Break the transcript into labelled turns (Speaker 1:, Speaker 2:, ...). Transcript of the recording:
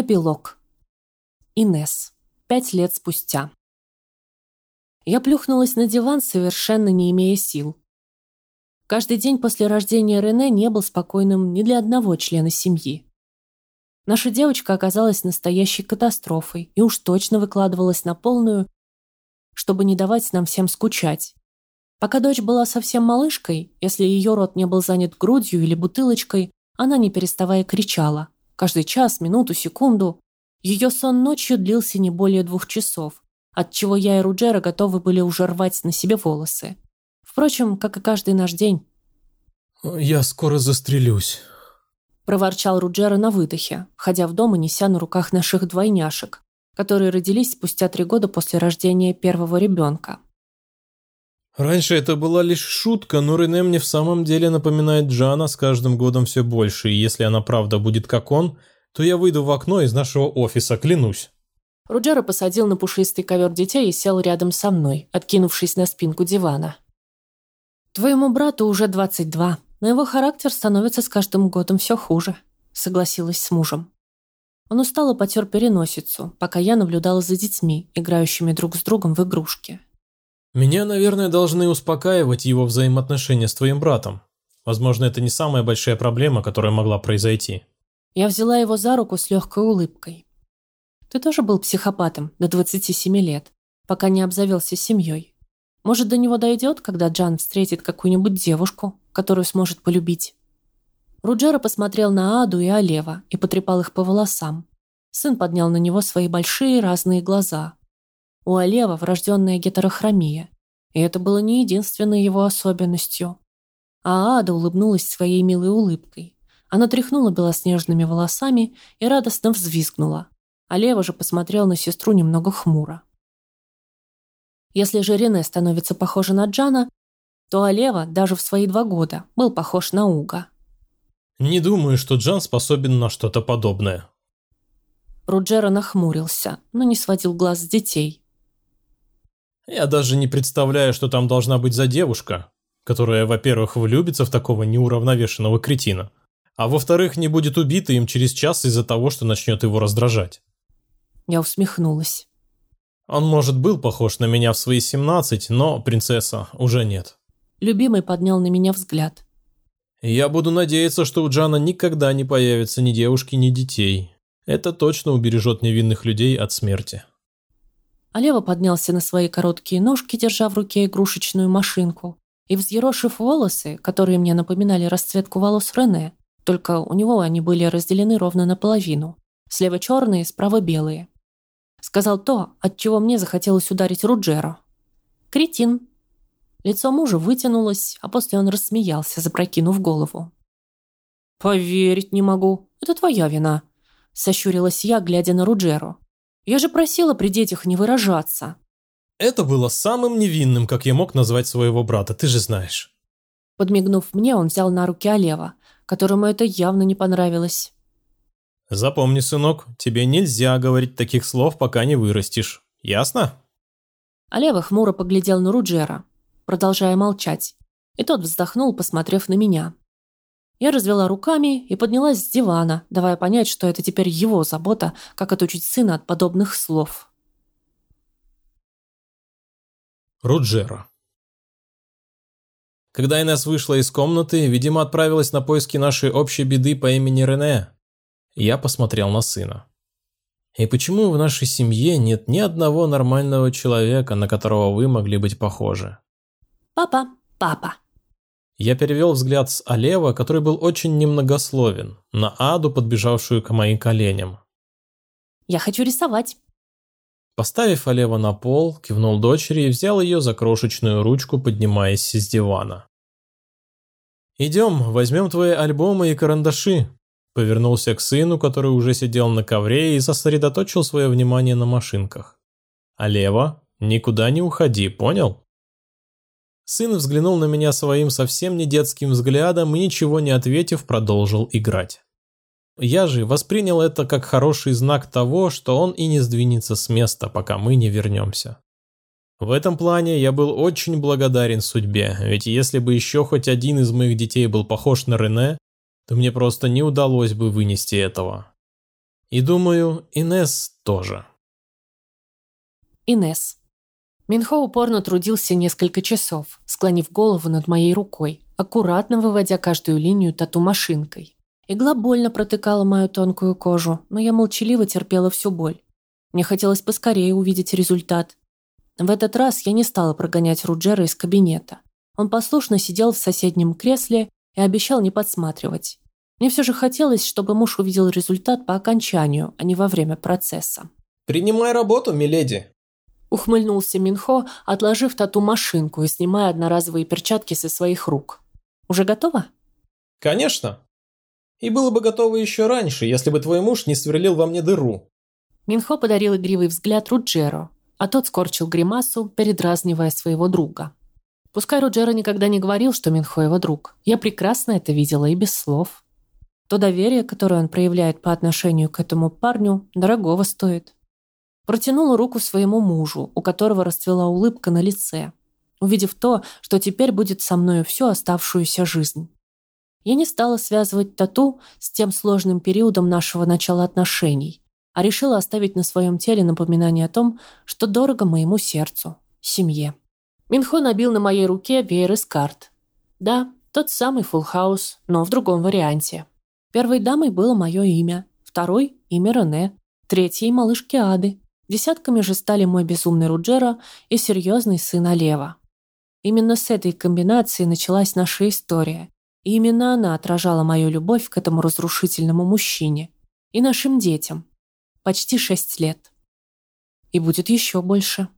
Speaker 1: Эпилог. Инес. Пять лет спустя. Я плюхнулась на диван, совершенно не имея сил. Каждый день после рождения Рене не был спокойным ни для одного члена семьи. Наша девочка оказалась настоящей катастрофой и уж точно выкладывалась на полную, чтобы не давать нам всем скучать. Пока дочь была совсем малышкой, если ее рот не был занят грудью или бутылочкой, она не переставая кричала. Каждый час, минуту, секунду. Ее сон ночью длился не более двух часов, отчего я и Руджера готовы были уже рвать на себе волосы. Впрочем, как и каждый наш день.
Speaker 2: «Я скоро застрелюсь», –
Speaker 1: проворчал Руджера на выдохе, ходя в дом и неся на руках наших двойняшек, которые родились спустя три года после рождения первого ребенка.
Speaker 2: Раньше это была лишь шутка, но Рене мне в самом деле напоминает Джана с каждым годом все больше, и если она правда будет как он, то я выйду в окно из нашего офиса, клянусь.
Speaker 1: Руджера посадил на пушистый ковер детей и сел рядом со мной, откинувшись на спинку дивана. «Твоему брату уже 22, но его характер становится с каждым годом все хуже», согласилась с мужем. Он устало потер переносицу, пока я наблюдала за детьми, играющими друг с другом в игрушки.
Speaker 2: Меня, наверное, должны успокаивать его взаимоотношения с твоим братом. Возможно, это не самая большая проблема, которая могла произойти.
Speaker 1: Я взяла его за руку с легкой улыбкой. Ты тоже был психопатом до 27 лет, пока не обзавелся семьей. Может, до него дойдет, когда Джан встретит какую-нибудь девушку, которую сможет полюбить? Руджера посмотрел на Аду и Алева и потрепал их по волосам. Сын поднял на него свои большие разные глаза, у Олева врожденная гетерохромия, и это было не единственной его особенностью. А Ада улыбнулась своей милой улыбкой. Она тряхнула белоснежными волосами и радостно взвизгнула. А Лева же посмотрел на сестру немного хмуро. Если же Рене становится похожа на Джана, то Алева даже в свои два года был похож на Уга.
Speaker 2: «Не думаю, что Джан способен на что-то подобное».
Speaker 1: Руджера нахмурился, но не сводил глаз с детей.
Speaker 2: Я даже не представляю, что там должна быть за девушка, которая, во-первых, влюбится в такого неуравновешенного кретина, а во-вторых, не будет убита им через час из-за того, что начнет его раздражать.
Speaker 1: Я усмехнулась.
Speaker 2: Он, может, был похож на меня в свои 17, но, принцесса, уже нет.
Speaker 1: Любимый поднял на меня взгляд.
Speaker 2: Я буду надеяться, что у Джана никогда не появится ни девушки, ни детей. Это точно убережет невинных людей от смерти
Speaker 1: а Лева поднялся на свои короткие ножки, держа в руке игрушечную машинку, и, взъерошив волосы, которые мне напоминали расцветку волос Рене, только у него они были разделены ровно наполовину, слева черные, справа белые. Сказал то, от чего мне захотелось ударить Руджеро. «Кретин». Лицо мужа вытянулось, а после он рассмеялся, запрокинув голову. «Поверить не могу. Это твоя вина», — сощурилась я, глядя на Руджеро. Я же просила при детях не выражаться.
Speaker 2: Это было самым невинным, как я мог назвать своего брата, ты же знаешь.
Speaker 1: Подмигнув мне, он взял на руки Олева, которому это явно не понравилось.
Speaker 2: Запомни, сынок, тебе нельзя говорить таких слов, пока не вырастешь. Ясно?
Speaker 1: Олева хмуро поглядел на Руджера, продолжая молчать, и тот вздохнул, посмотрев на меня. Я развела руками и поднялась с дивана, давая понять, что это теперь его забота, как отучить сына от подобных слов.
Speaker 2: Руджера Когда Инесс вышла из комнаты, видимо, отправилась на поиски нашей общей беды по имени Рене. Я посмотрел на сына. И почему в нашей семье нет ни одного нормального человека, на которого вы могли быть похожи?
Speaker 1: Папа, папа,
Speaker 2: я перевел взгляд с Алева, который был очень немногословен, на Аду, подбежавшую к моим коленям.
Speaker 1: «Я хочу рисовать».
Speaker 2: Поставив Алева на пол, кивнул дочери и взял ее за крошечную ручку, поднимаясь с дивана. «Идем, возьмем твои альбомы и карандаши», повернулся к сыну, который уже сидел на ковре и сосредоточил свое внимание на машинках. «Алева, никуда не уходи, понял?» Сын взглянул на меня своим совсем не детским взглядом и, ничего не ответив, продолжил играть. Я же воспринял это как хороший знак того, что он и не сдвинется с места, пока мы не вернемся. В этом плане я был очень благодарен судьбе, ведь если бы еще хоть один из моих детей был похож на Рене, то мне просто не удалось бы вынести этого. И думаю, Инес тоже.
Speaker 1: Инес. Минхо упорно трудился несколько часов, склонив голову над моей рукой, аккуратно выводя каждую линию тату-машинкой. Игла больно протыкала мою тонкую кожу, но я молчаливо терпела всю боль. Мне хотелось поскорее увидеть результат. В этот раз я не стала прогонять Руджера из кабинета. Он послушно сидел в соседнем кресле и обещал не подсматривать. Мне все же хотелось, чтобы муж увидел результат по окончанию, а не во время процесса.
Speaker 2: «Принимай работу, миледи!»
Speaker 1: Ухмыльнулся Минхо, отложив тату-машинку и снимая одноразовые перчатки со своих рук. «Уже готово?»
Speaker 2: «Конечно. И было бы готово еще раньше, если бы твой муж не сверлил во мне дыру».
Speaker 1: Минхо подарил игривый взгляд Руджеро, а тот скорчил гримасу, передразнивая своего друга. Пускай Руджеро никогда не говорил, что Минхо его друг. Я прекрасно это видела и без слов. То доверие, которое он проявляет по отношению к этому парню, дорогого стоит. Протянула руку своему мужу, у которого расцвела улыбка на лице, увидев то, что теперь будет со мною всю оставшуюся жизнь. Я не стала связывать тату с тем сложным периодом нашего начала отношений, а решила оставить на своем теле напоминание о том, что дорого моему сердцу, семье. Минхо набил на моей руке веер из карт. Да, тот самый фулл-хаус, но в другом варианте. Первой дамой было мое имя, второй – имя Рене, третьей – малышки Ады, Десятками же стали мой безумный Руджера и серьезный сын Олева. Именно с этой комбинации началась наша история, и именно она отражала мою любовь к этому разрушительному мужчине и нашим детям. Почти шесть лет. И будет еще больше.